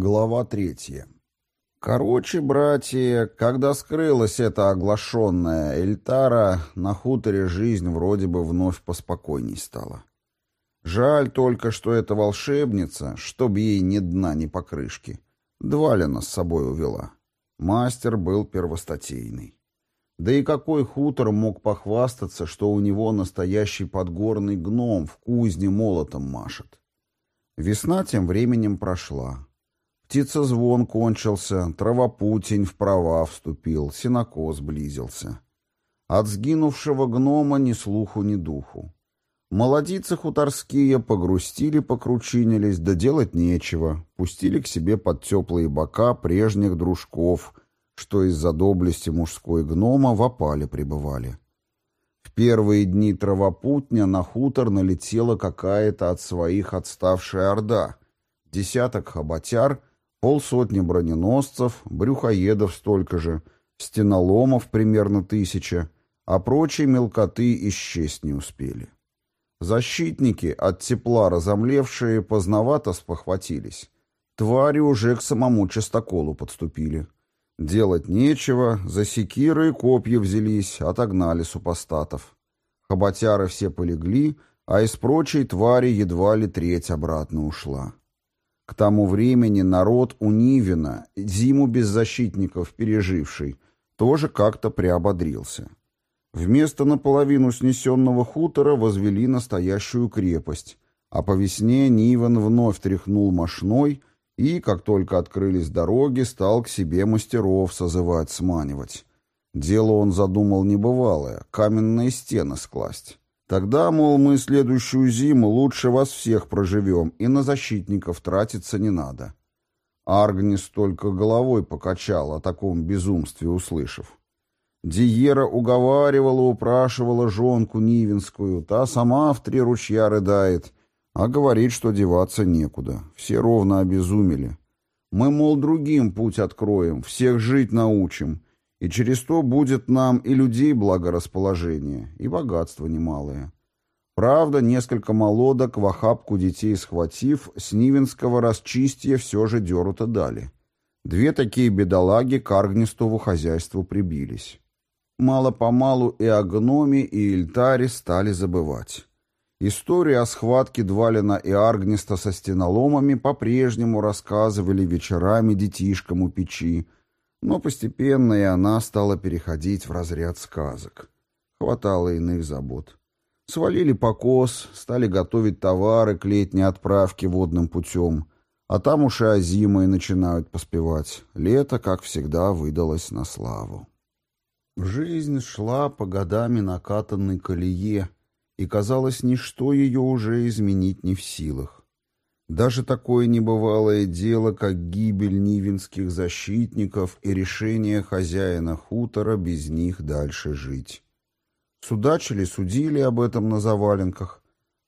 Глава третья. Короче, братья, когда скрылась эта оглашенная Эльтара, на хуторе жизнь вроде бы вновь поспокойней стала. Жаль только, что эта волшебница, чтоб ей ни дна, ни покрышки, Двалина с собой увела. Мастер был первостатейный. Да и какой хутор мог похвастаться, что у него настоящий подгорный гном в кузне молотом машет? Весна тем временем прошла. Птицезвон кончился, травопутень в права вступил, синокос близился. От сгинувшего гнома ни слуху, ни духу. Молодицы хуторские погрустили, покручинились, да делать нечего, пустили к себе под теплые бока прежних дружков, что из-за доблести мужской гнома в опале пребывали. В первые дни травопутня на хутор налетела какая-то от своих отставшая орда, десяток хоботяр — полсотни броненосцев, брюхоедов столько же, стеноломов примерно тысяча, а прочие мелкоты исчесть не успели. Защитники, от тепла разомлевшие, поздновато спохватились. Твари уже к самому частоколу подступили. Делать нечего, за секиры и копья взялись, отогнали супостатов. Хоботяры все полегли, а из прочей твари едва ли треть обратно ушла. К тому времени народ у Нивина, зиму без защитников переживший, тоже как-то приободрился. Вместо наполовину снесенного хутора возвели настоящую крепость, а по весне Нивен вновь тряхнул мошной и, как только открылись дороги, стал к себе мастеров созывать, сманивать. Дело он задумал небывалое — каменные стены скласть. Тогда, мол, мы следующую зиму лучше вас всех проживем, и на защитников тратиться не надо. Аргнис только головой покачал о таком безумстве, услышав. Диера уговаривала, упрашивала жонку Нивинскую, та сама в три ручья рыдает, а говорит, что деваться некуда. Все ровно обезумели. Мы, мол, другим путь откроем, всех жить научим, и через то будет нам и людей благорасположение, и богатство немалое. Правда, несколько молодок в охапку детей схватив, с Нивинского расчистья все же деру-то дали. Две такие бедолаги к Аргнистову хозяйству прибились. Мало-помалу и о гноме, и Ильтаре стали забывать. Историю о схватке Двалина и Аргниста со стеноломами по-прежнему рассказывали вечерами детишкам у печи, но постепенно и она стала переходить в разряд сказок. Хватало иных забот. Свалили покос, стали готовить товары к летней отправке водным путем, а там уж и озимые начинают поспевать. Лето, как всегда, выдалось на славу. Жизнь шла по годами накатанной колее, и, казалось, ничто ее уже изменить не в силах. Даже такое небывалое дело, как гибель нивинских защитников и решение хозяина хутора без них дальше жить. Судачили, судили об этом на заваленках,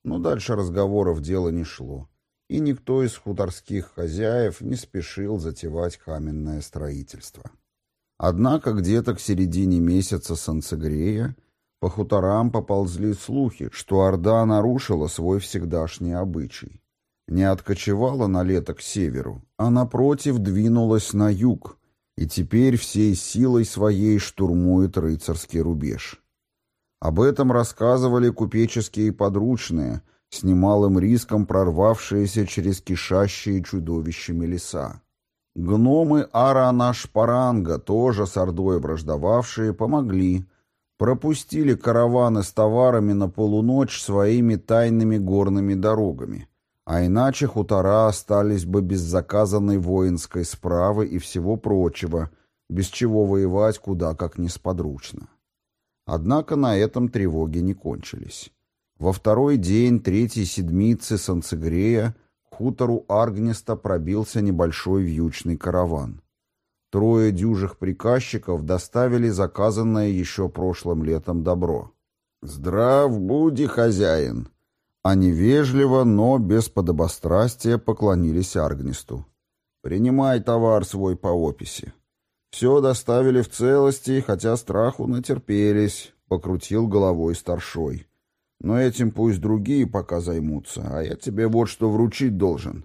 но дальше разговоров дело не шло, и никто из хуторских хозяев не спешил затевать каменное строительство. Однако где-то к середине месяца солнцегрея по хуторам поползли слухи, что Орда нарушила свой всегдашний обычай не откочевала на лето к северу, а напротив двинулась на юг и теперь всей силой своей штурмует рыцарский рубеж. Об этом рассказывали купеческие подручные, с немалым риском прорвавшиеся через кишащие чудовищами леса. Гномы Арана-Шпаранга, тоже с Ордой враждовавшие, помогли, пропустили караваны с товарами на полуночь своими тайными горными дорогами, а иначе хутора остались бы без заказанной воинской справы и всего прочего, без чего воевать куда как несподручно. Однако на этом тревоги не кончились. Во второй день третьей седмицы Санцегрея к хутору Аргнеста пробился небольшой вьючный караван. Трое дюжих приказчиков доставили заказанное еще прошлым летом добро. «Здрав буди, хозяин!» Они вежливо, но без подобострастия поклонились Аргнисту. «Принимай товар свой по описи». «Все доставили в целости, хотя страху натерпелись», — покрутил головой старшой. «Но этим пусть другие пока займутся, а я тебе вот что вручить должен.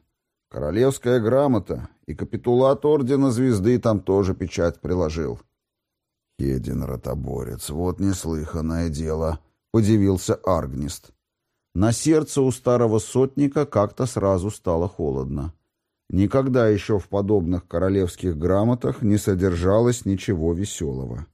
Королевская грамота и капитулат Ордена Звезды там тоже печать приложил. Хедин ротоборец, вот неслыханное дело, подивился Аргнист. На сердце у старого сотника как-то сразу стало холодно. Никогда еще в подобных королевских грамотах не содержалось ничего веселого.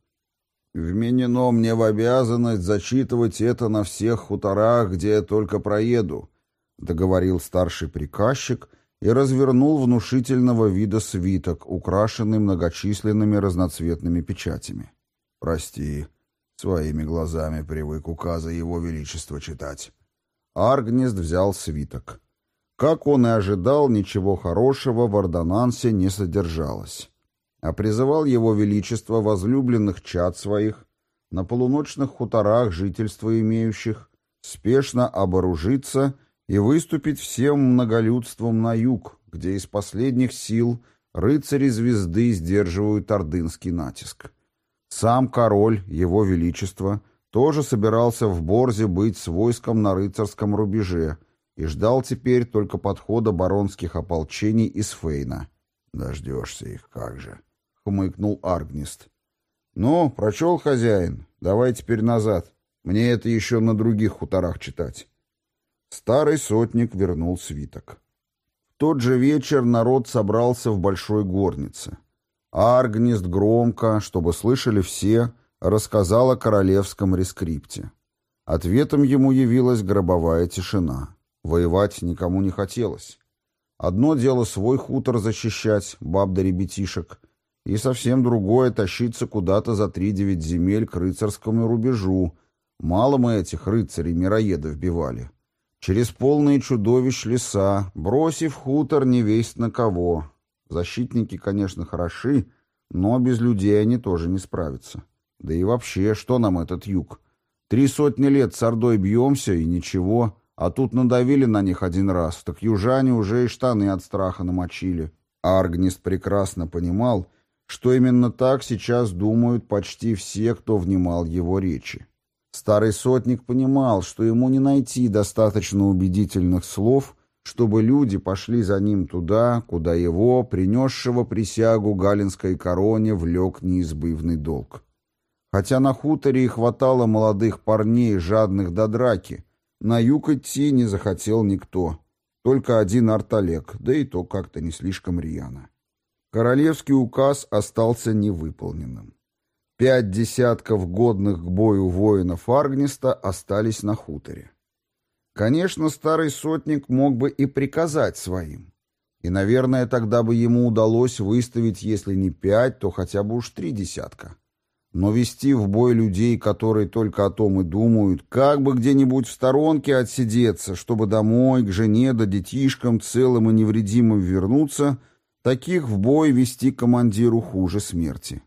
«Вменено мне в обязанность зачитывать это на всех хуторах, где я только проеду», — договорил старший приказчик и развернул внушительного вида свиток, украшенный многочисленными разноцветными печатями. «Прости, своими глазами привык указы Его Величества читать». Аргнест взял свиток. Как он и ожидал, ничего хорошего в ордонансе не содержалось. А призывал его величество возлюбленных чад своих, на полуночных хуторах жительства имеющих, спешно оборужиться и выступить всем многолюдством на юг, где из последних сил рыцари звезды сдерживают ордынский натиск. Сам король, его величество, тоже собирался в Борзе быть с войском на рыцарском рубеже — и ждал теперь только подхода баронских ополчений из Фейна. «Дождешься их, как же!» — хмыкнул Аргнист. «Ну, прочел хозяин. Давай теперь назад. Мне это еще на других хуторах читать». Старый сотник вернул свиток. В тот же вечер народ собрался в большой горнице. Аргнист громко, чтобы слышали все, рассказал о королевском рескрипте. Ответом ему явилась гробовая тишина. Воевать никому не хотелось. Одно дело свой хутор защищать, баб да ребятишек, и совсем другое — тащиться куда-то за три-девять земель к рыцарскому рубежу. Мало мы этих рыцарей-мироедов бивали. Через полные чудовищ леса, бросив хутор не весть на кого. Защитники, конечно, хороши, но без людей они тоже не справятся. Да и вообще, что нам этот юг? Три сотни лет с Ордой бьемся, и ничего. А тут надавили на них один раз, так южане уже и штаны от страха намочили. Аргнист прекрасно понимал, что именно так сейчас думают почти все, кто внимал его речи. Старый сотник понимал, что ему не найти достаточно убедительных слов, чтобы люди пошли за ним туда, куда его, принесшего присягу галинской короне, влек неизбывный долг. Хотя на хуторе и хватало молодых парней, жадных до драки, на юг идти не захотел никто. Только один Арталек, да и то как-то не слишком рьяно. Королевский указ остался невыполненным. Пять десятков годных к бою воинов Аргниста остались на хуторе. Конечно, старый сотник мог бы и приказать своим. И, наверное, тогда бы ему удалось выставить, если не пять, то хотя бы уж три десятка. Но вести в бой людей, которые только о том и думают, как бы где-нибудь в сторонке отсидеться, чтобы домой, к жене да детишкам целым и невредимым вернуться, таких в бой вести командиру хуже смерти.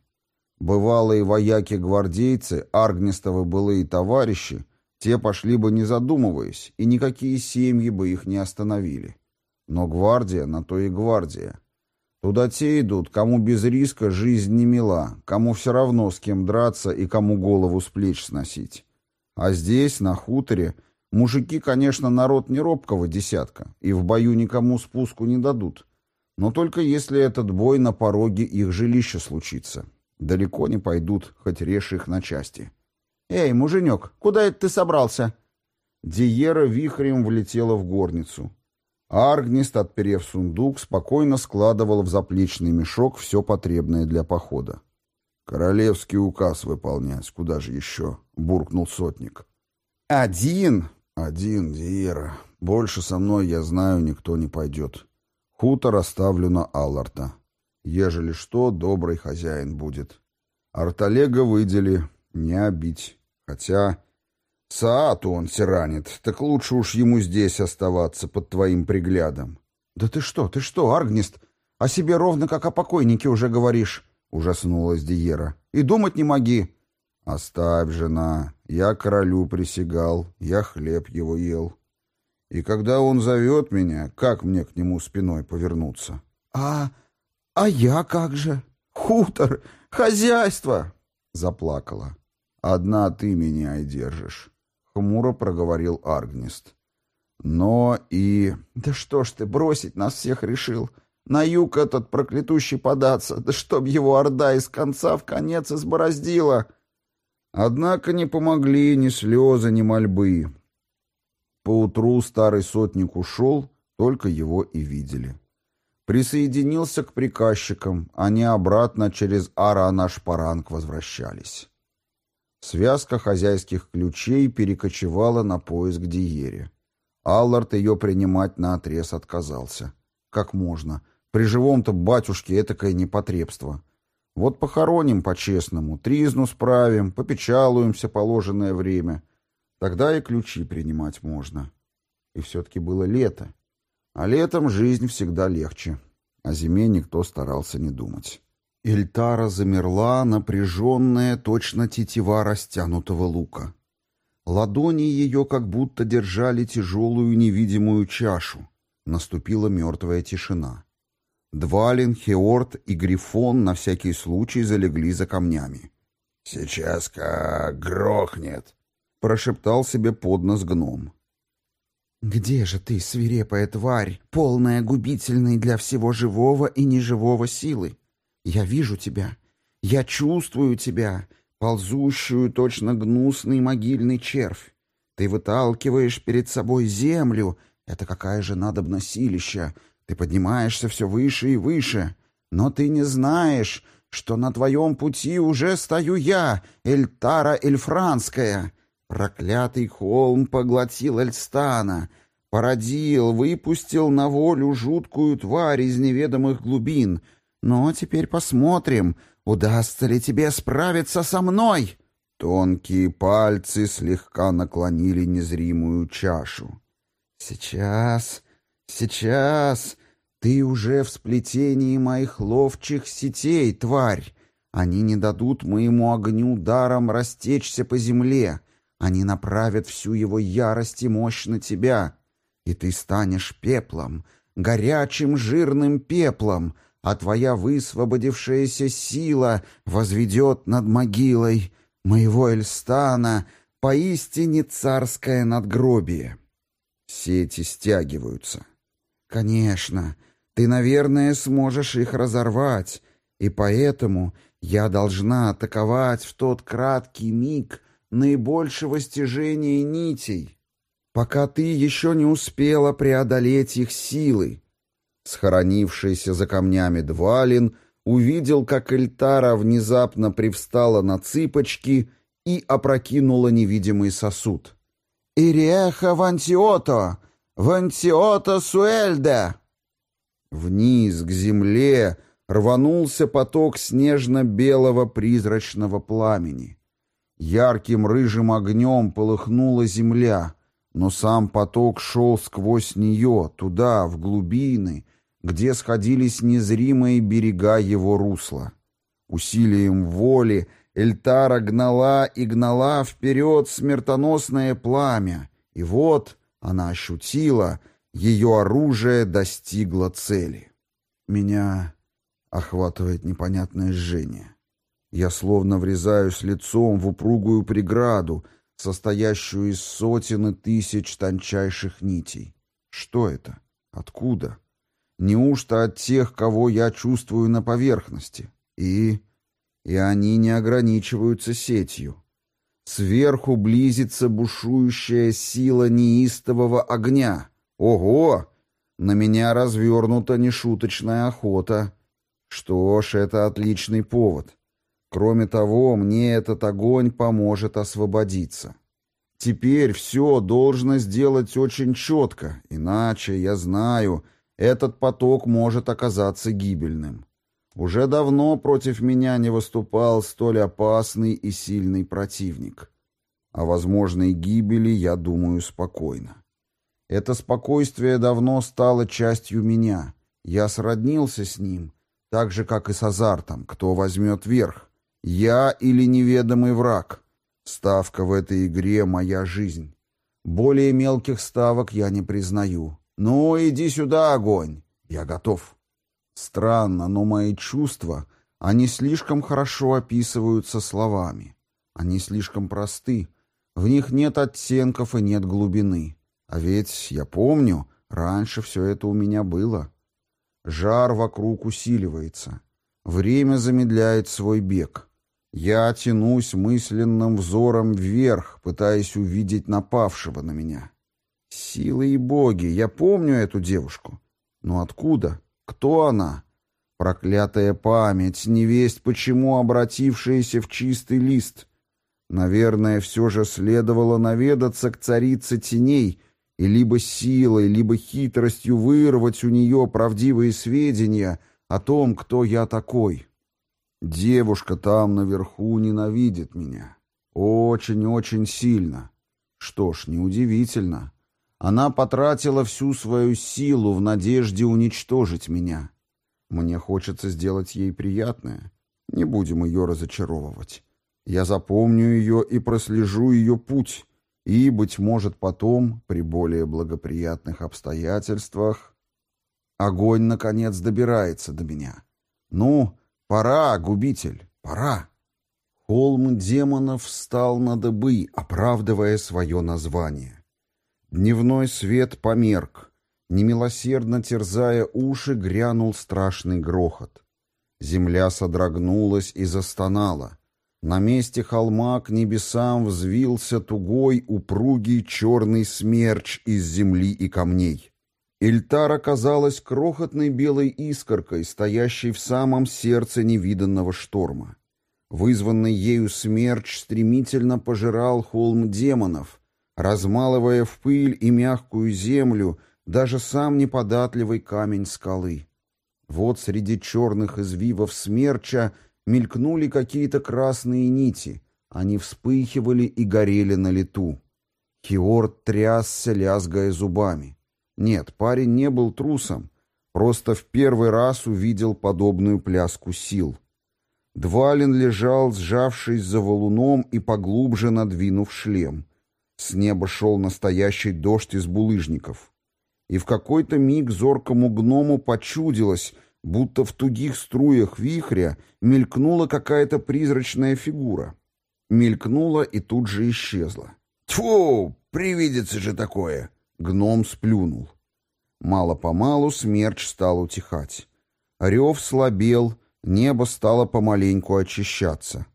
Бывалые вояки-гвардейцы, аргнестовы былые товарищи, те пошли бы не задумываясь, и никакие семьи бы их не остановили. Но гвардия на то и гвардия. Туда те идут, кому без риска жизнь не мила, кому все равно с кем драться и кому голову с плеч сносить. А здесь, на хуторе, мужики, конечно, народ не робкого десятка, и в бою никому спуску не дадут. Но только если этот бой на пороге их жилища случится. Далеко не пойдут, хоть режь их на части. «Эй, муженек, куда это ты собрался?» Диера вихрем влетела в горницу. Аргнист, отперев сундук, спокойно складывал в заплечный мешок все потребное для похода. «Королевский указ выполнять, куда же еще?» — буркнул сотник. «Один?» «Один, Диера. Больше со мной, я знаю, никто не пойдет. Хутор оставлю на Алларта. Ежели что, добрый хозяин будет. Арталега выдели, не обить. Хотя Саату он тиранит, так лучше уж ему здесь оставаться под твоим приглядом. — Да ты что, ты что, Аргнист, о себе ровно как о покойнике уже говоришь, — ужаснулась Диера. — И думать не моги. — Оставь, жена, я королю присягал, я хлеб его ел. И когда он зовет меня, как мне к нему спиной повернуться? — А... а я как же? Хутор, хозяйство! — заплакала. — Одна ты меня и держишь. — хмуро проговорил Аргнист. но и... Да что ж ты, бросить нас всех решил? На юг этот проклятущий податься, да чтоб его орда из конца в конец избороздила. Однако не помогли ни слезы, ни мольбы. Поутру старый сотник ушел, только его и видели. Присоединился к приказчикам, они обратно через Ара-Наш-Паранг возвращались. Связка хозяйских ключей перекочевала на поиск Диере. Аллард ее принимать наотрез отказался. Как можно? При живом-то батюшке этакое непотребство. Вот похороним по-честному, тризну справим, попечалуемся положенное время. Тогда и ключи принимать можно. И все-таки было лето. А летом жизнь всегда легче. О зиме никто старался не думать. Эльтара замерла, напряженная, точно тетива растянутого лука. Ладони ее как будто держали тяжелую невидимую чашу. Наступила мертвая тишина. Двалин, Хеорт и Грифон на всякий случай залегли за камнями. «Сейчас как грохнет», — прошептал себе под нос гном. «Где же ты, свирепая тварь, полная губительной для всего живого и неживого силы? Я вижу тебя, я чувствую тебя, ползущую точно гнусный могильный червь. Ты выталкиваешь перед собой землю. Это какая же надобна силища. Ты поднимаешься все выше и выше. Но ты не знаешь, что на твоем пути уже стою я, Эльтара Эльфранская. Проклятый холм поглотил Эльстана, породил, выпустил на волю жуткую тварь из неведомых глубин. Но теперь посмотрим — Удастся ли тебе справиться со мной?» Тонкие пальцы слегка наклонили незримую чашу. «Сейчас, сейчас, ты уже в сплетении моих ловчих сетей, тварь. Они не дадут моему огню даром растечься по земле. Они направят всю его ярость и мощь на тебя, и ты станешь пеплом, горячим жирным пеплом, а твоя высвободившаяся сила возведет над могилой моего Эльстана поистине царское надгробие. Сети стягиваются. Конечно, ты, наверное, сможешь их разорвать, и поэтому я должна атаковать в тот краткий миг наибольшего стяжения нитей, пока ты еще не успела преодолеть их силы, Схоронившийся за камнями Двалин увидел, как Эльтара внезапно привстала на цыпочки и опрокинула невидимый сосуд. «Иреха вантиото! Вантиото суэльде!» Вниз, к земле, рванулся поток снежно-белого призрачного пламени. Ярким рыжим огнем полыхнула земля, но сам поток шел сквозь нее, туда, в глубины, где сходились незримые берега его русла. Усилием воли Эльтара гнала и гнала вперед смертоносное пламя, и вот она ощутила, ее оружие достигло цели. Меня охватывает непонятное жжение. Я словно врезаюсь лицом в упругую преграду, состоящую из сотен и тысяч тончайших нитей. Что это? Откуда? Неужто от тех, кого я чувствую на поверхности? И... и они не ограничиваются сетью. Сверху близится бушующая сила неистового огня. Ого! На меня развернута нешуточная охота. Что ж, это отличный повод. Кроме того, мне этот огонь поможет освободиться. Теперь все должно сделать очень четко, иначе, я знаю, этот поток может оказаться гибельным. Уже давно против меня не выступал столь опасный и сильный противник. О возможной гибели я думаю спокойно. Это спокойствие давно стало частью меня. Я сроднился с ним, так же, как и с азартом, кто возьмет верх. Я или неведомый враг. Ставка в этой игре — моя жизнь. Более мелких ставок я не признаю. «Ну, иди сюда, огонь! Я готов!» Странно, но мои чувства, они слишком хорошо описываются словами. Они слишком просты, в них нет оттенков и нет глубины. А ведь я помню, раньше все это у меня было. Жар вокруг усиливается. Время замедляет свой бег. Я тянусь мысленным взором вверх, пытаясь увидеть напавшего на меня. Силы и боги, я помню эту девушку. Но откуда? Кто она? Проклятая память, невесть почему обратившаяся в чистый лист. Наверное, все же следовало наведаться к царице теней и либо силой, либо хитростью вырвать у нее правдивые сведения о том, кто я такой. Девушка там наверху ненавидит меня. Очень-очень сильно. Что ж, неудивительно. Она потратила всю свою силу в надежде уничтожить меня. Мне хочется сделать ей приятное. Не будем ее разочаровывать. Я запомню ее и прослежу ее путь, и, быть может, потом, при более благоприятных обстоятельствах, огонь, наконец, добирается до меня. Ну, пора, губитель, пора. Холм демонов встал на дыбы, оправдывая свое название. Дневной свет померк, Немилосердно терзая уши, грянул страшный грохот. Земля содрогнулась и застонала. На месте холма к небесам взвился тугой, упругий черный смерч из земли и камней. Эльтар оказалась крохотной белой искоркой, стоящей в самом сердце невиданного шторма. Вызванный ею смерч стремительно пожирал холм демонов, размалывая в пыль и мягкую землю, даже сам неподатливый камень скалы. Вот среди черных извивов смерча мелькнули какие-то красные нити. Они вспыхивали и горели на лету. Хиорд трясся, лязгая зубами. Нет, парень не был трусом. Просто в первый раз увидел подобную пляску сил. Двалин лежал, сжавшись за валуном и поглубже надвинув шлем. С неба шел настоящий дождь из булыжников и в какой-то миг зоркому гному почудилось, будто в тугих струях вихря мелькнула какая-то призрачная фигура. Мелькнула и тут же исчезла. «Тьфу! Привидится же такое!» Гном сплюнул. Мало-помалу смерч стал утихать. Рев слабел, небо стало помаленьку очищаться.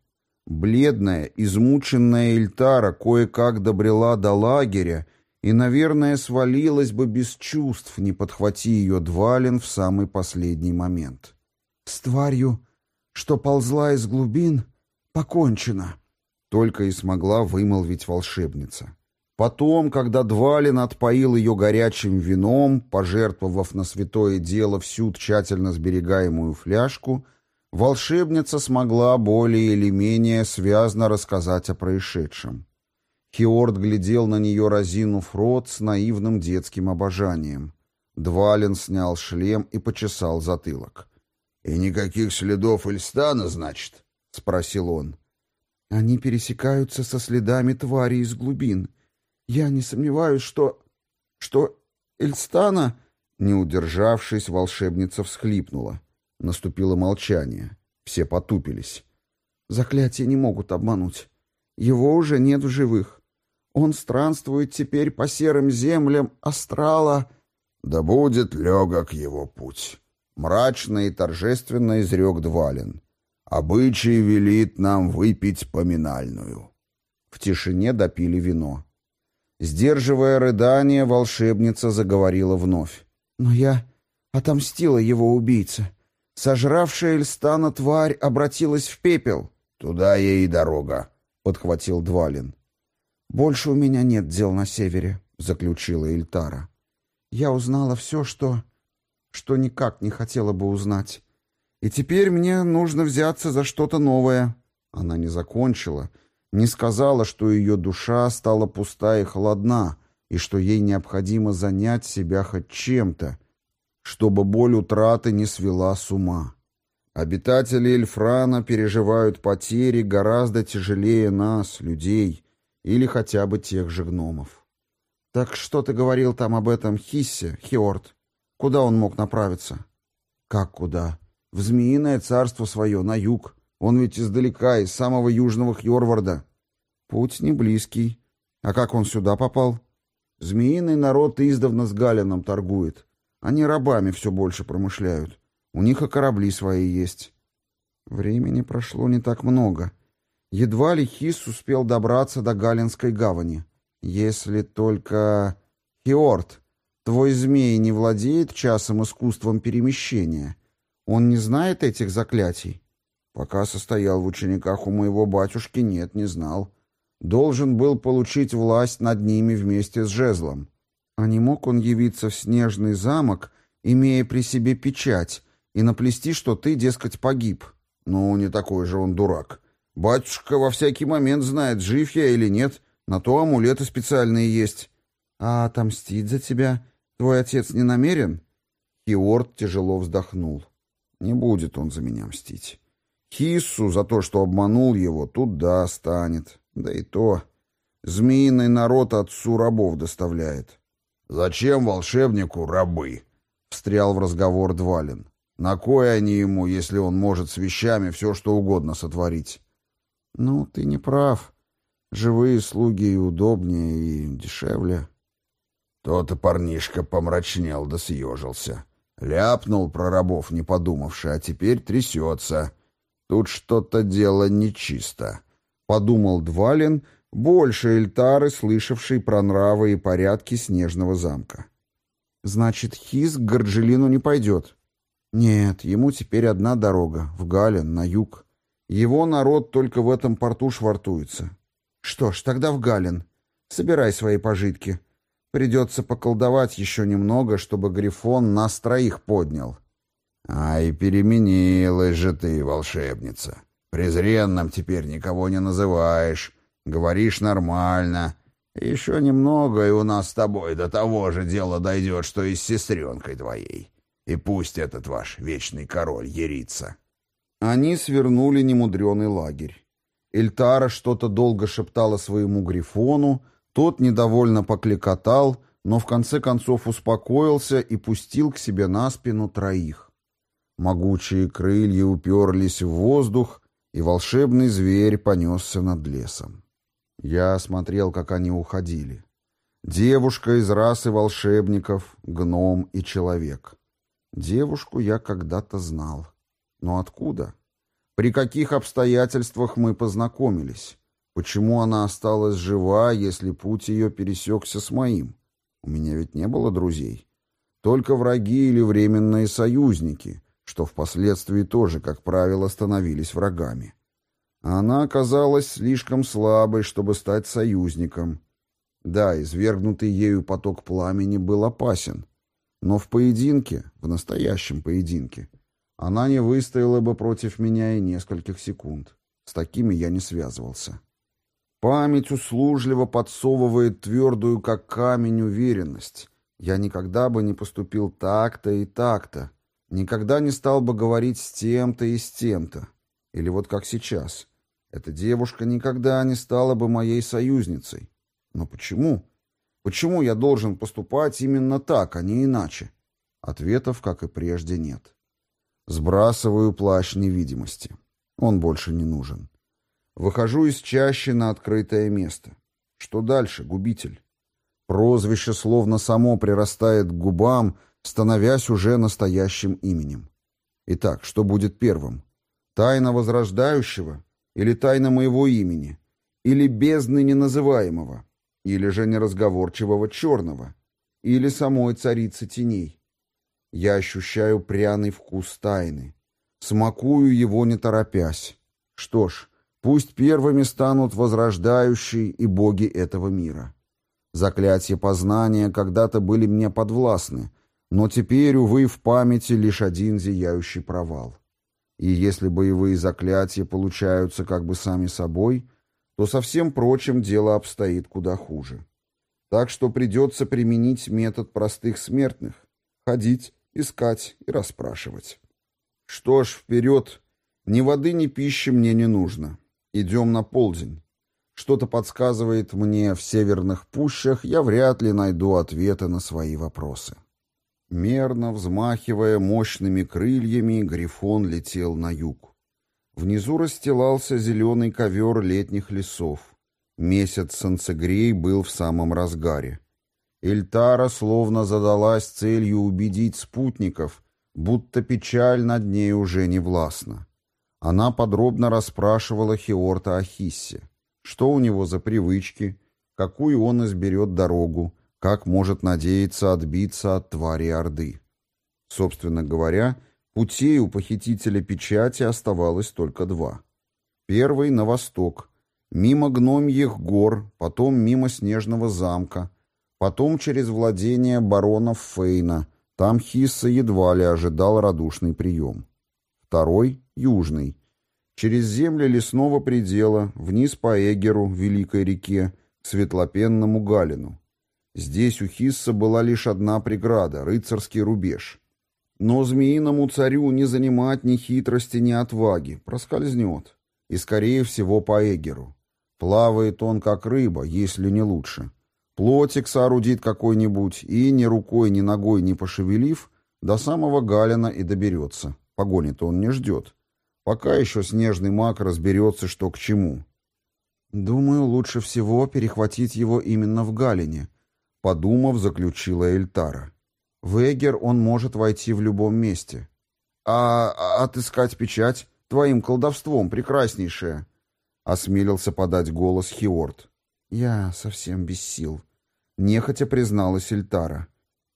Бледная, измученная Эльтара кое-как добрела до лагеря и, наверное, свалилась бы без чувств, не подхвати ее Двалин в самый последний момент. «С тварью, что ползла из глубин, покончено», — только и смогла вымолвить волшебница. Потом, когда Двалин отпоил ее горячим вином, пожертвовав на святое дело всю тщательно сберегаемую фляжку, волшебница смогла более или менее связно рассказать о происшедшем. Хиорд глядел на нее, разинув рот с наивным детским обожанием. Двалин снял шлем и почесал затылок. «И никаких следов Эльстана, значит?» — спросил он. «Они пересекаются со следами твари из глубин. Я не сомневаюсь, что... что Эльстана...» Не удержавшись, волшебница всхлипнула. Наступило молчание. Все потупились. «Заклятия не могут обмануть. Его уже нет в живых. Он странствует теперь по серым землям астрала. Да будет легок его путь. Мрачно и торжественно изрек Двалин. Обычай велит нам выпить поминальную. В тишине допили вино. Сдерживая рыдание, волшебница заговорила вновь. «Но я отомстила его убийце. Сожравшая Эльстана тварь обратилась в пепел». «Туда ей и дорога», — подхватил Двалин. «Больше у меня нет дел на севере», — заключила Эльтара. «Я узнала все, что... что никак не хотела бы узнать. И теперь мне нужно взяться за что-то новое». Она не закончила, не сказала, что ее душа стала пуста и холодна, и что ей необходимо занять себя хоть чем-то, чтобы боль утраты не свела с ума. Обитатели Эльфрана переживают потери гораздо тяжелее нас, людей, или хотя бы тех же гномов. «Так что ты говорил там об этом Хиссе, Хиорд? Куда он мог направиться?» «Как куда? В Змеиное царство свое, на юг. Он ведь издалека, из самого южного Хьорварда. Путь не близкий. А как он сюда попал?» Змеиный народ издавна с Галином торгует. Они рабами все больше промышляют. У них и корабли свои есть. Времени прошло не так много. Едва ли Хис успел добраться до Галинской гавани. Если только... Хиорт, твой змей не владеет часом искусством перемещения. Он не знает этих заклятий? Пока состоял в учениках у моего батюшки, нет, не знал. Должен был получить власть над ними вместе с жезлом. А не мог он явиться в снежный замок, имея при себе печать, и наплести, что ты, дескать, погиб? Ну, не такой же он дурак. Батюшка во всякий момент знает, жив я или нет, на то амулеты специальные есть. А отомстить за тебя твой отец не намерен? Хиорт тяжело вздохнул. Не будет он за меня мстить. Хиссу за то, что обманул его, тут да, станет. Да и то. Змеиный народ отцу рабов доставляет. «Зачем волшебнику рабы?» — встрял в разговор Двалин. «На кой они ему, если он может с вещами все что угодно сотворить?» «Ну, ты не прав. Живые слуги и удобнее, и дешевле». Тот и парнишка помрачнел да съежился. Ляпнул про рабов, не подумавши, а теперь трясется. Тут что-то дело нечисто. Подумал Двалин, больше Эльтары, слышавший про нравы и порядки Снежного замка. «Значит, Хиз к Горджелину не пойдет?» «Нет, ему теперь одна дорога, в Гален, на юг. Его народ только в этом порту швартуется. Что ж, тогда в Гален. Собирай свои пожитки. Придется поколдовать еще немного, чтобы Грифон нас троих поднял». «Ай, переменилась же ты, волшебница. Презренным теперь никого не называешь». Говоришь нормально. Еще немного, и у нас с тобой до того же дела дойдет, что и с сестренкой твоей. И пусть этот ваш вечный король ерится». Они свернули немудреный лагерь. Эльтара что-то долго шептала своему грифону, тот недовольно покликотал, но в конце концов успокоился и пустил к себе на спину троих. Могучие крылья уперлись в воздух, и волшебный зверь понесся над лесом. Я смотрел, как они уходили. Девушка из расы волшебников, гном и человек. Девушку я когда-то знал. Но откуда? При каких обстоятельствах мы познакомились? Почему она осталась жива, если путь ее пересекся с моим? У меня ведь не было друзей. Только враги или временные союзники, что впоследствии тоже, как правило, становились врагами. Она оказалась слишком слабой, чтобы стать союзником. Да, извергнутый ею поток пламени был опасен. Но в поединке, в настоящем поединке, она не выстояла бы против меня и нескольких секунд. С такими я не связывался. Память услужливо подсовывает твердую, как камень, уверенность. Я никогда бы не поступил так-то и так-то. Никогда не стал бы говорить с тем-то и с тем-то. Или вот как сейчас. Эта девушка никогда не стала бы моей союзницей. Но почему? Почему я должен поступать именно так, а не иначе? Ответов, как и прежде, нет. Сбрасываю плащ невидимости. Он больше не нужен. Выхожу из чащи на открытое место. Что дальше, губитель? Прозвище словно само прирастает к губам, становясь уже настоящим именем. Итак, что будет первым? Тайна возрождающего или тайна моего имени, или бездны неназываемого, или же неразговорчивого черного, или самой царицы теней. Я ощущаю пряный вкус тайны, смакую его не торопясь. Что ж, пусть первыми станут возрождающие и боги этого мира. Заклятия познания когда-то были мне подвластны, но теперь, увы, в памяти лишь один зияющий провал. И если боевые заклятия получаются как бы сами собой, то со всем прочим дело обстоит куда хуже. Так что придется применить метод простых смертных — ходить, искать и расспрашивать. Что ж, вперед! Ни воды, ни пищи мне не нужно. Идем на полдень. Что-то подсказывает мне, в северных пущах я вряд ли найду ответы на свои вопросы. Мерно взмахивая мощными крыльями, Грифон летел на юг. Внизу расстилался зеленый ковер летних лесов. Месяц солнцегрей был в самом разгаре. Эльтара словно задалась целью убедить спутников, будто печаль над ней уже не властна. Она подробно расспрашивала Хиорта о Хиссе. Что у него за привычки, какую он изберет дорогу, как может надеяться отбиться от твари Орды. Собственно говоря, путей у похитителя печати оставалось только два. Первый — на восток, мимо гномьих гор, потом мимо снежного замка, потом через владение баронов Фейна, там Хисса едва ли ожидал радушный прием. Второй — южный, через земли лесного предела, вниз по Эгеру, Великой реке, к Светлопенному Галину. Здесь у Хисса была лишь одна преграда — рыцарский рубеж. Но змеиному царю не занимать ни хитрости, ни отваги, проскользнет. И, скорее всего, по Эгеру. Плавает он, как рыба, если не лучше. Плотик соорудит какой-нибудь и, ни рукой, ни ногой не пошевелив, до самого Галина и доберется. Погони-то он не ждет. Пока еще снежный маг разберется, что к чему. «Думаю, лучше всего перехватить его именно в Галине», — подумав, заключила Эльтара. «В Эгер он может войти в любом месте». «А, а отыскать печать твоим колдовством, прекраснейшее», — осмелился подать голос Хиорт. «Я совсем без сил», — нехотя призналась Эльтара.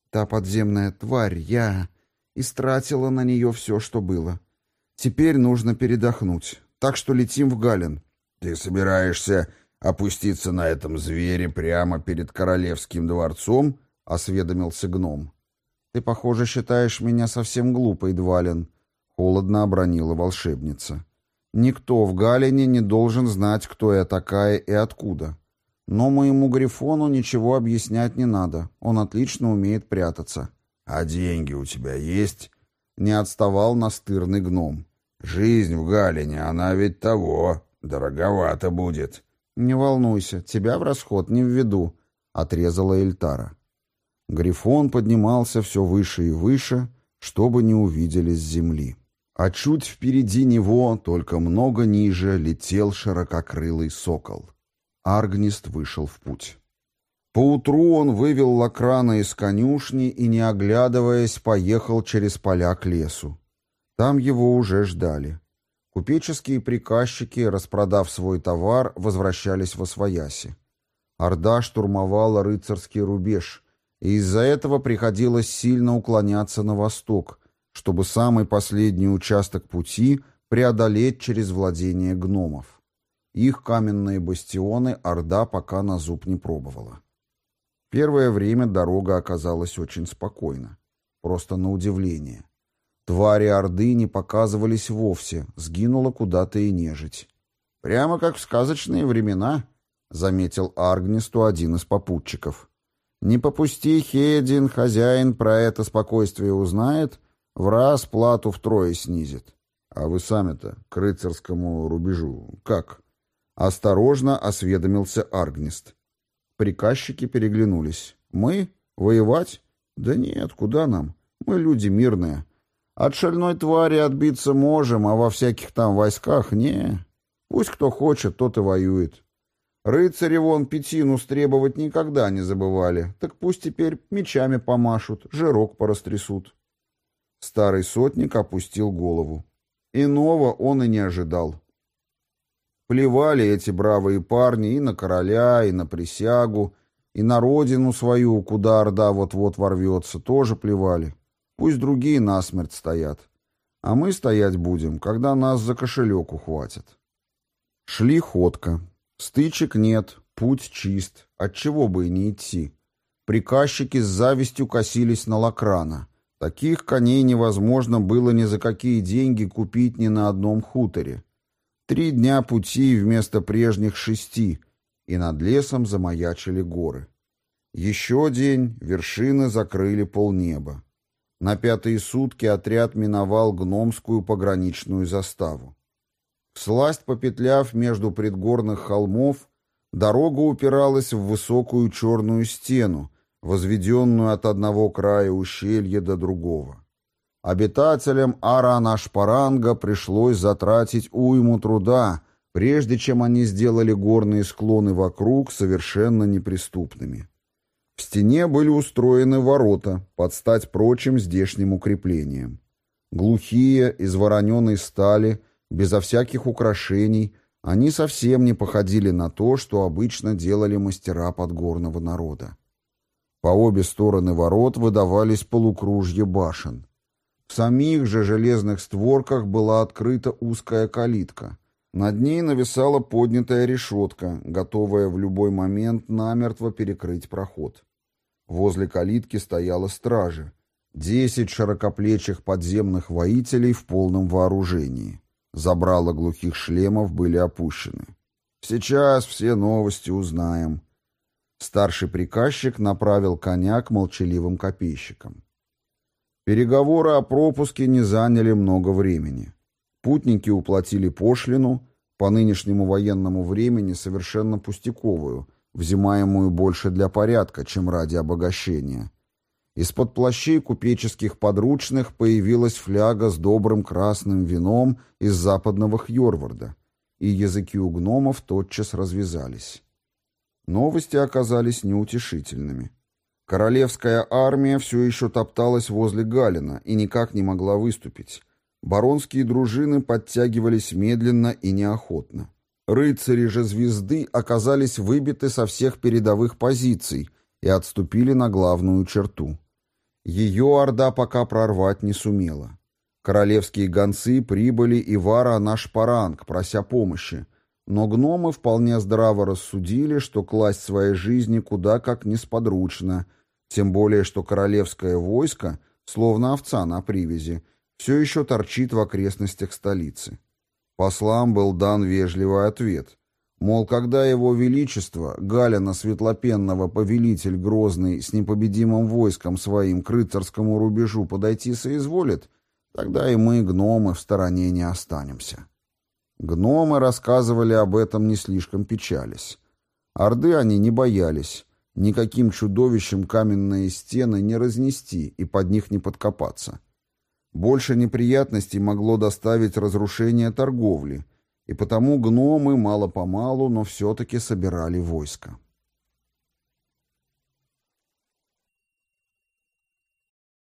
«Та подземная тварь, я истратила на нее все, что было. Теперь нужно передохнуть, так что летим в Галин». «Ты собираешься опуститься на этом звере прямо перед королевским дворцом?» — осведомился гном. «Ты, похоже, считаешь меня совсем глупой, Двалин», — холодно обронила волшебница. «Никто в Галине не должен знать, кто я такая и откуда. Но моему Грифону ничего объяснять не надо, он отлично умеет прятаться». «А деньги у тебя есть?» — не отставал настырный гном. «Жизнь в Галине, она ведь того, дороговато будет». «Не волнуйся, тебя в расход не введу», — отрезала Эльтара. Грифон поднимался все выше и выше, чтобы не увидели с земли. А чуть впереди него, только много ниже, летел ширококрылый сокол. Аргнист вышел в путь. Поутру он вывел Лакрана из конюшни и, не оглядываясь, поехал через поля к лесу. Там его уже ждали. Купеческие приказчики, распродав свой товар, возвращались во свояси. Орда штурмовала рыцарский рубеж, и из-за этого приходилось сильно уклоняться на восток, чтобы самый последний участок пути преодолеть через владение гномов. Их каменные бастионы Орда пока на зуб не пробовала. Первое время дорога оказалась очень спокойна. Просто на удивление. Твари Орды не показывались вовсе, сгинула куда-то и нежить. «Прямо как в сказочные времена», — заметил Аргнисту один из попутчиков. «Не попусти, Хедин, хозяин про это спокойствие узнает, в раз плату втрое снизит. А вы сами-то к рыцарскому рубежу как?» Осторожно осведомился Аргнист. Приказчики переглянулись. «Мы? Воевать? Да нет, куда нам? Мы люди мирные». От шальной твари отбиться можем, а во всяких там войсках не. Пусть кто хочет, тот и воюет. Рыцари вон пятину стребовать никогда не забывали, так пусть теперь мечами помашут, жирок порастрясут. Старый сотник опустил голову. Иного он и не ожидал. Плевали эти бравые парни и на короля, и на присягу, и на родину свою, куда Орда вот-вот ворвется, тоже плевали. Пусть другие насмерть стоят. А мы стоять будем, когда нас за кошелек ухватят. Шли ходко. Стычек нет, путь чист. Отчего бы и не идти. Приказчики с завистью косились на Лакрана. Таких коней невозможно было ни за какие деньги купить ни на одном хуторе. Три дня пути вместо прежних шести, и над лесом замаячили горы. Еще день, вершины закрыли полнеба. На пятые сутки отряд миновал гномскую пограничную заставу. Всласть попетляв между предгорных холмов, дорога упиралась в высокую черную стену, возведенную от одного края ущелья до другого. Обитателям Арана-Шпаранга пришлось затратить уйму труда, прежде чем они сделали горные склоны вокруг совершенно неприступными. В стене были устроены ворота под стать прочим здешним укреплениям. Глухие, из вороненой стали, безо всяких украшений, они совсем не походили на то, что обычно делали мастера подгорного народа. По обе стороны ворот выдавались полукружья башен. В самих же железных створках была открыта узкая калитка. Над ней нависала поднятая решетка, готовая в любой момент намертво перекрыть проход. Возле калитки стояла стража. Десять широкоплечих подземных воителей в полном вооружении. Забрала глухих шлемов были опущены. Сейчас все новости узнаем. Старший приказчик направил коня к молчаливым копейщикам. Переговоры о пропуске не заняли много времени. Путники уплатили пошлину, по нынешнему военному времени совершенно пустяковую, взимаемую больше для порядка, чем ради обогащения. Из-под плащей купеческих подручных появилась фляга с добрым красным вином из западного Хьорварда, и языки у гномов тотчас развязались. Новости оказались неутешительными. Королевская армия все еще топталась возле Галина и никак не могла выступить. Баронские дружины подтягивались медленно и неохотно. Рыцари же звезды оказались выбиты со всех передовых позиций и отступили на главную черту. Ее орда пока прорвать не сумела. Королевские гонцы прибыли и вара на шпаранг, прося помощи, но гномы вполне здраво рассудили, что класть своей жизни куда как несподручно, тем более что королевское войско, словно овца на привязи, все еще торчит в окрестностях столицы. Послам был дан вежливый ответ, мол, когда его величество, Галина Светлопенного повелитель Грозный с непобедимым войском своим к рыцарскому рубежу подойти соизволит, тогда и мы, гномы, в стороне не останемся. Гномы рассказывали об этом не слишком печались. Орды они не боялись. Никаким чудовищем каменные стены не разнести и под них не подкопаться. Больше неприятностей могло доставить разрушение торговли, и потому гномы мало-помалу, но все-таки собирали войско.